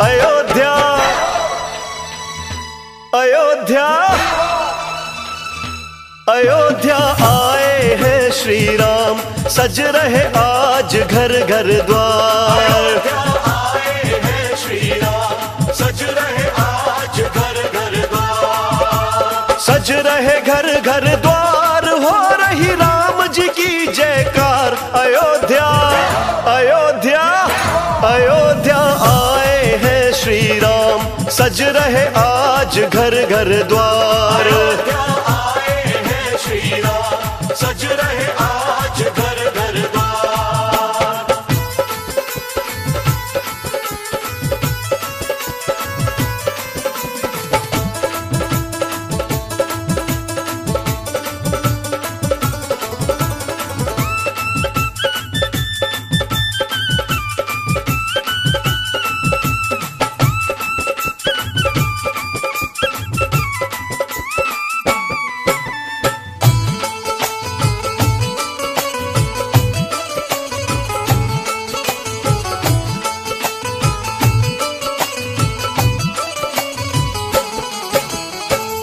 अयोध्या। अयोध्या। अयोध्या आए हैं श्री राम सज रहे आज घर घर द्वार। सज रहे आज घर घर द्वार। सज रहे घर घर द्वार हो रही राम जी की जयकार। अयोध्या अयोध्या अयोध्या रहे आज घर घर द्वार।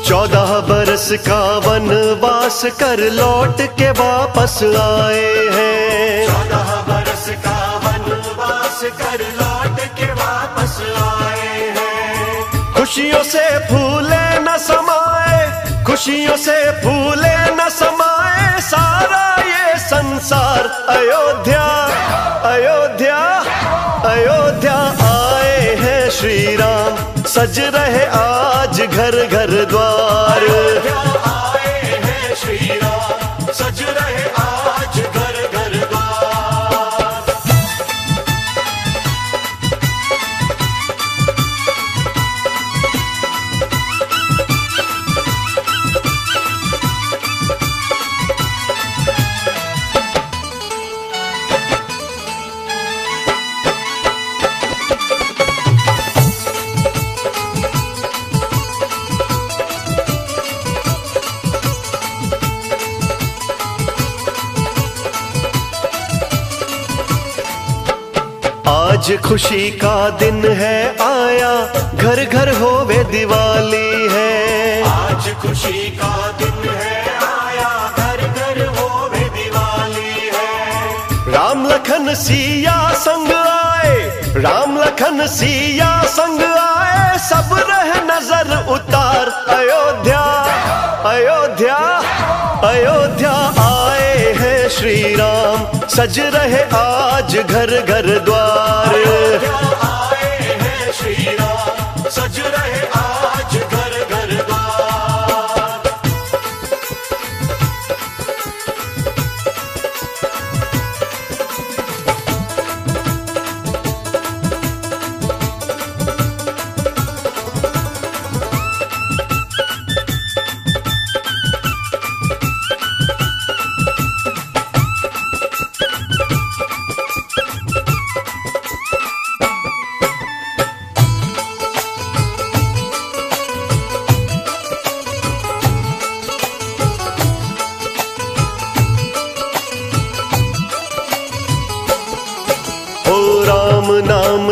चौदह बरस का वनवास कर लौट के वापस आए हैं। चौदह बरस का वनवास कर लौट के वापस आए हैं। खुशियों से फूले न समाए खुशियों से फूले न समाए सारा ये संसार अयोध्या अयोध्या अयोध्या आए हैं श्री राम सज रहे घर घर द्वार। आए हैं श्री राम सज रहे आज खुशी का दिन है आया घर घर होवे दिवाली है। आज खुशी का दिन है आया घर घर हो भी दिवाली है। राम लखन सिया संग आए राम लखन सिया संग आए सब रह नज़र उतार अयोध्या अयोध्या अयोध्या। सज रहे आज घर घर द्वार।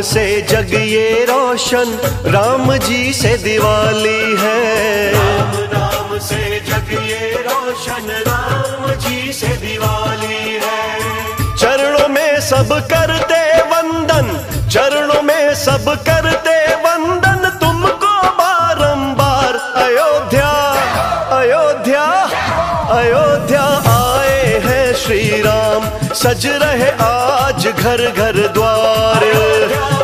से जग ये रोशन, राम जी से दिवाली है। राम नाम से जग ये रोशन, राम जी से दिवाली है। चरणों में सब करते वंदन, चरणों में सब करते वंदन, तुमको बारंबार अयोध्या अयोध्या अयोध्या राम सज रहे आज घर घर द्वार।